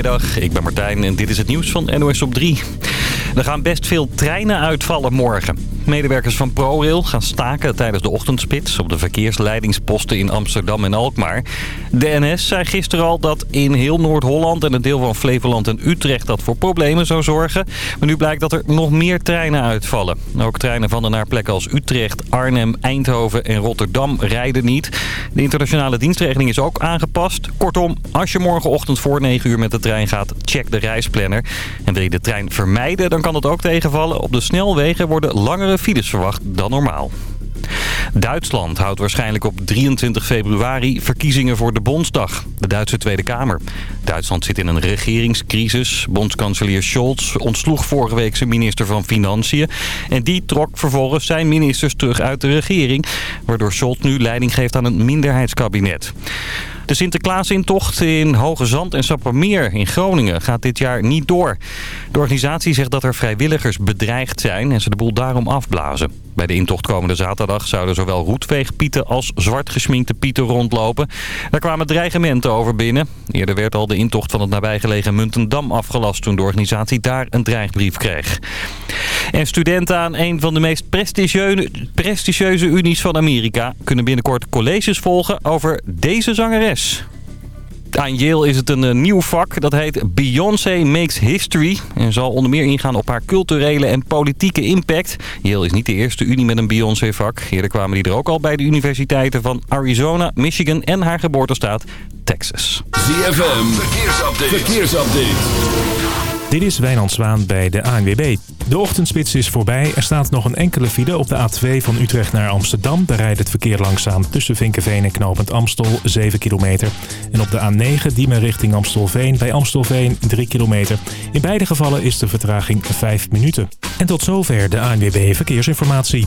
Goedemiddag, ik ben Martijn en dit is het nieuws van NOS op 3. Er gaan best veel treinen uitvallen morgen. Medewerkers van ProRail gaan staken tijdens de ochtendspits op de verkeersleidingsposten in Amsterdam en Alkmaar. De NS zei gisteren al dat in heel Noord-Holland en een deel van Flevoland en Utrecht dat voor problemen zou zorgen. Maar nu blijkt dat er nog meer treinen uitvallen. Ook treinen van en naar plekken als Utrecht, Arnhem, Eindhoven en Rotterdam rijden niet. De internationale dienstregeling is ook aangepast. Kortom, als je morgenochtend voor 9 uur met de trein gaat, check de reisplanner. En wil je de trein vermijden, dan kan dat ook tegenvallen. Op de snelwegen worden langere files verwacht dan normaal. Duitsland houdt waarschijnlijk op 23 februari verkiezingen voor de Bondsdag, de Duitse Tweede Kamer. Duitsland zit in een regeringscrisis. Bondskanselier Scholz ontsloeg vorige week zijn minister van Financiën. En die trok vervolgens zijn ministers terug uit de regering, waardoor Scholz nu leiding geeft aan een minderheidskabinet. De Sinterklaasintocht in Hoge Zand en Sappermeer in Groningen gaat dit jaar niet door. De organisatie zegt dat er vrijwilligers bedreigd zijn en ze de boel daarom afblazen. Bij de intocht komende zaterdag zouden zowel roetveegpieten als zwart geschminkte pieten rondlopen. Daar kwamen dreigementen over binnen. Eerder werd al de intocht van het nabijgelegen Muntendam afgelast toen de organisatie daar een dreigbrief kreeg. En studenten aan een van de meest prestigieuze, prestigieuze unies van Amerika kunnen binnenkort colleges volgen over deze zangeres. Aan Yale is het een eh, nieuw vak. Dat heet Beyoncé Makes History. En zal onder meer ingaan op haar culturele en politieke impact. Yale is niet de eerste unie met een Beyoncé-vak. Eerder kwamen die er ook al bij de universiteiten van Arizona, Michigan en haar geboortestaat Texas. ZFM, verkeersupdate. verkeersupdate. Dit is Wijnand Zwaan bij de ANWB. De ochtendspits is voorbij. Er staat nog een enkele file op de A2 van Utrecht naar Amsterdam. Daar rijdt het verkeer langzaam tussen Vinkenveen en Knopend Amstel 7 kilometer. En op de A9 Diemen richting Amstelveen bij Amstelveen 3 kilometer. In beide gevallen is de vertraging 5 minuten. En tot zover de ANWB Verkeersinformatie.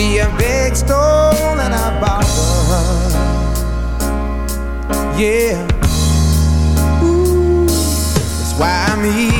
be a big stone and a bottle. Yeah. Ooh, that's why I'm here.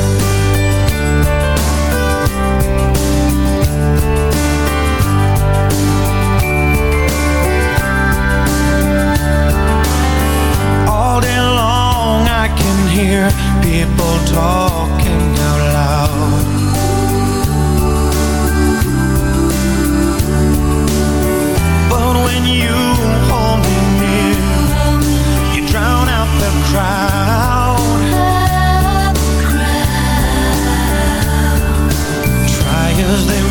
hear people talking out loud. But when you hold me near, you drown out the crowd. Try as they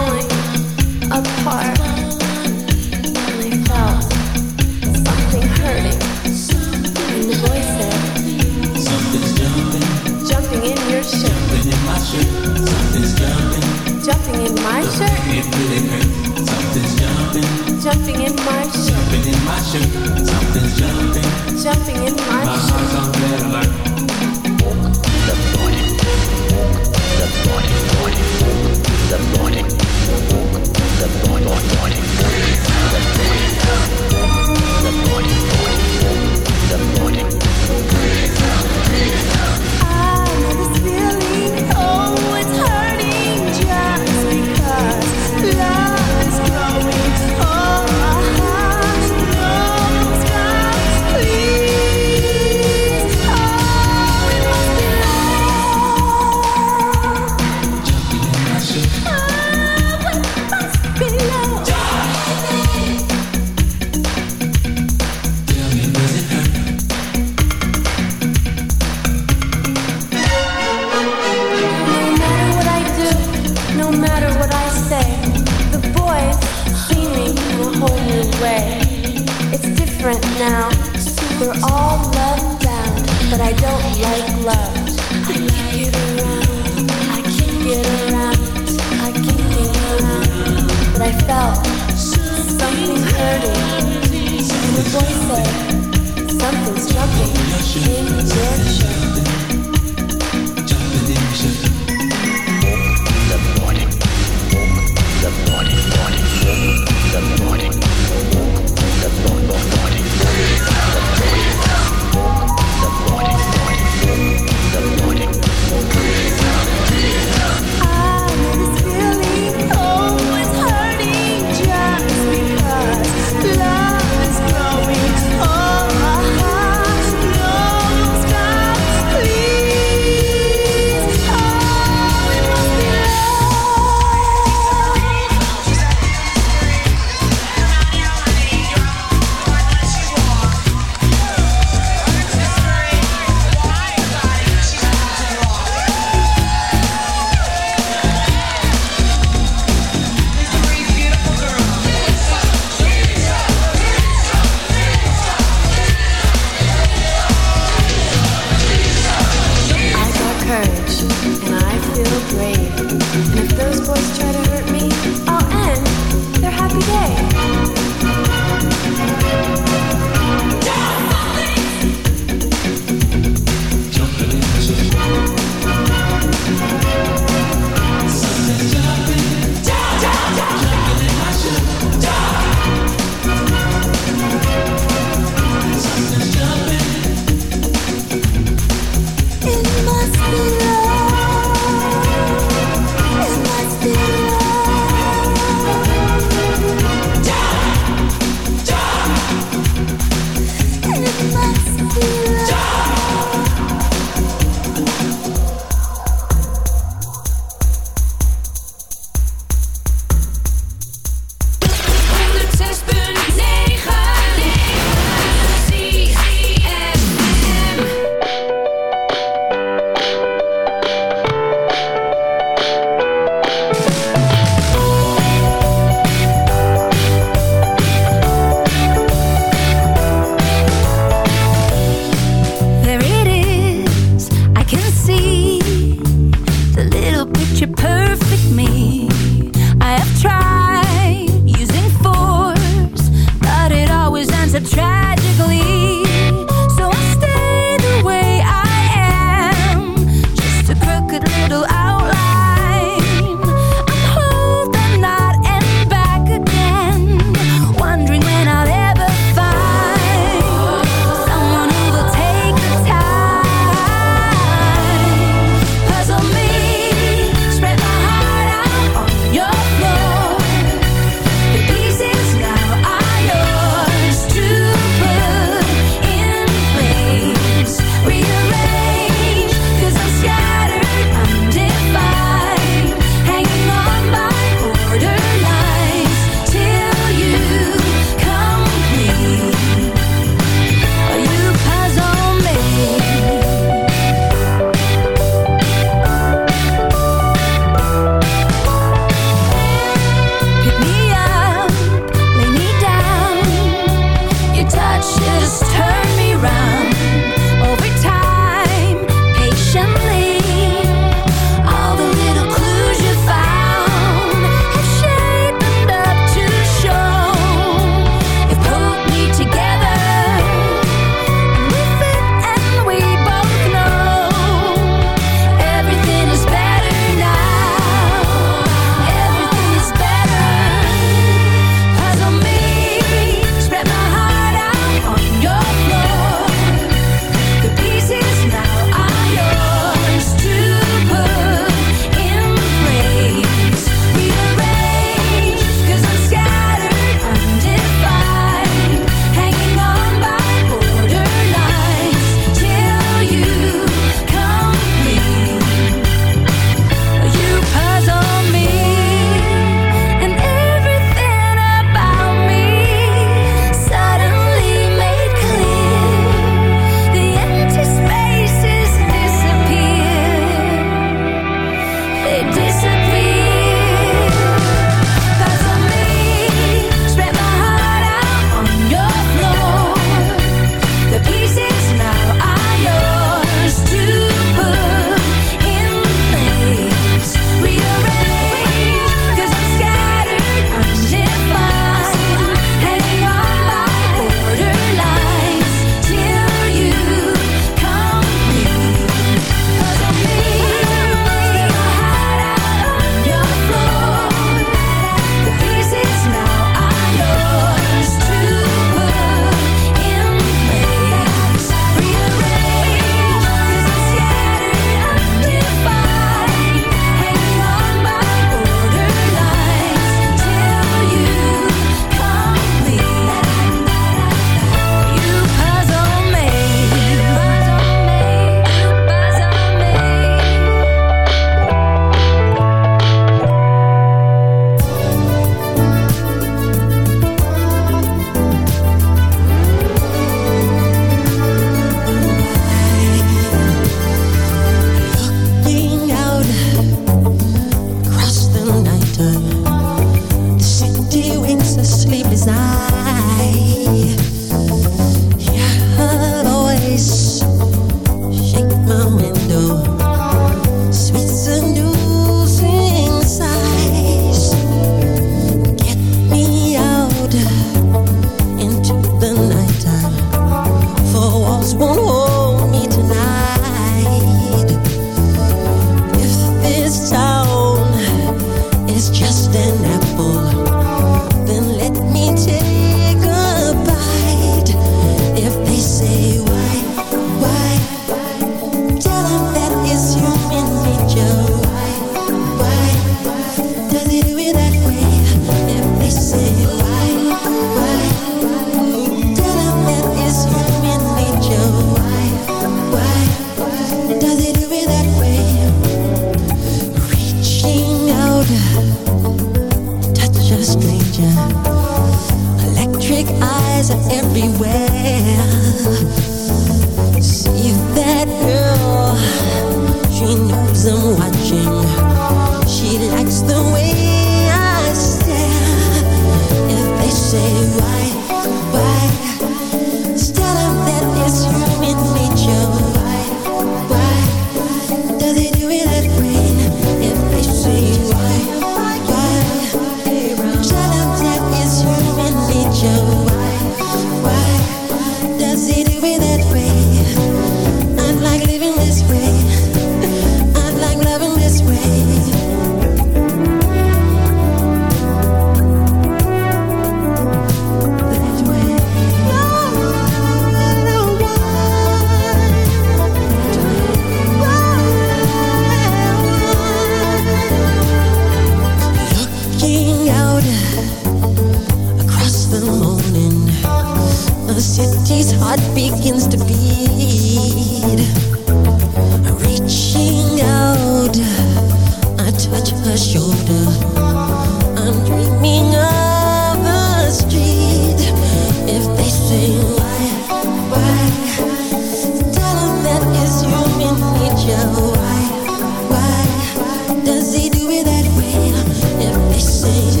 Say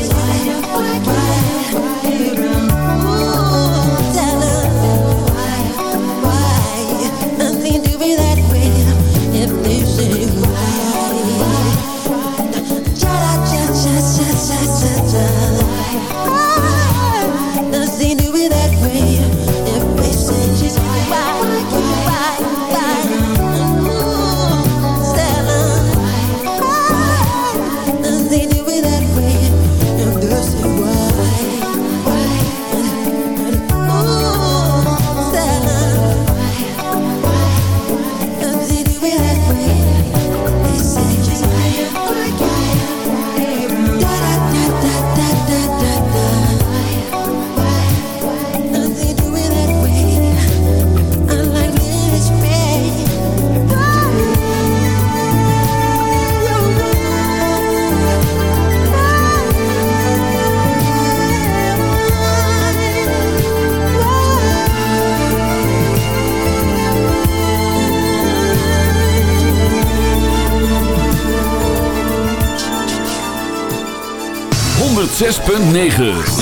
.9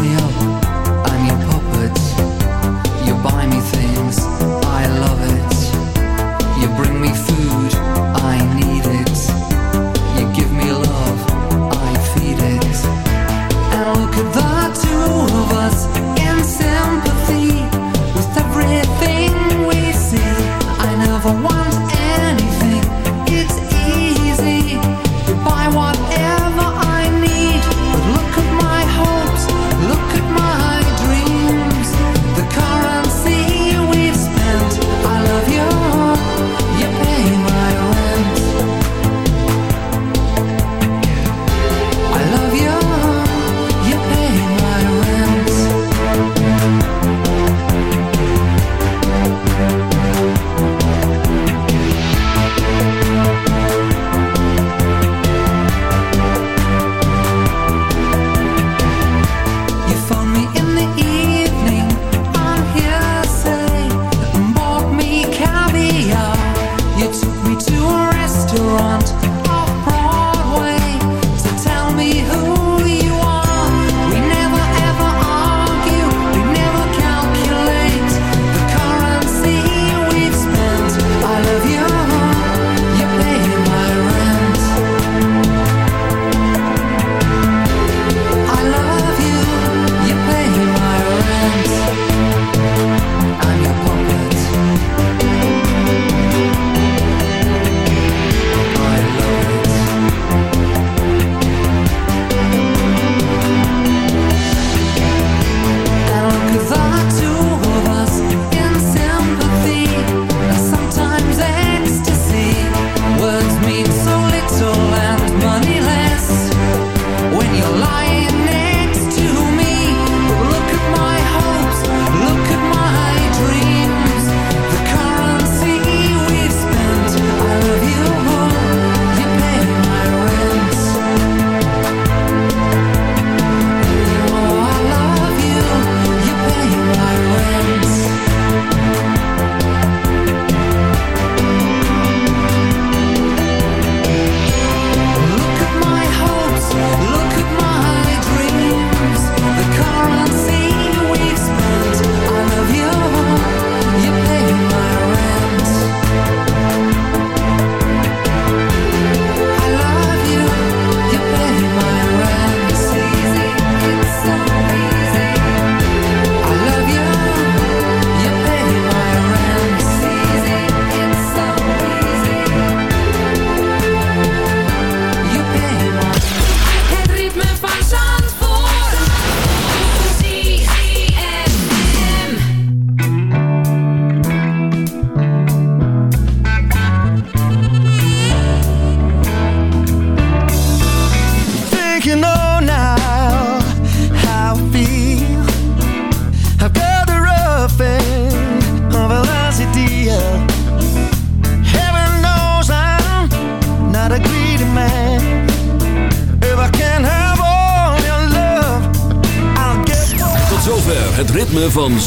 me up, I'm your puppet. You buy me things,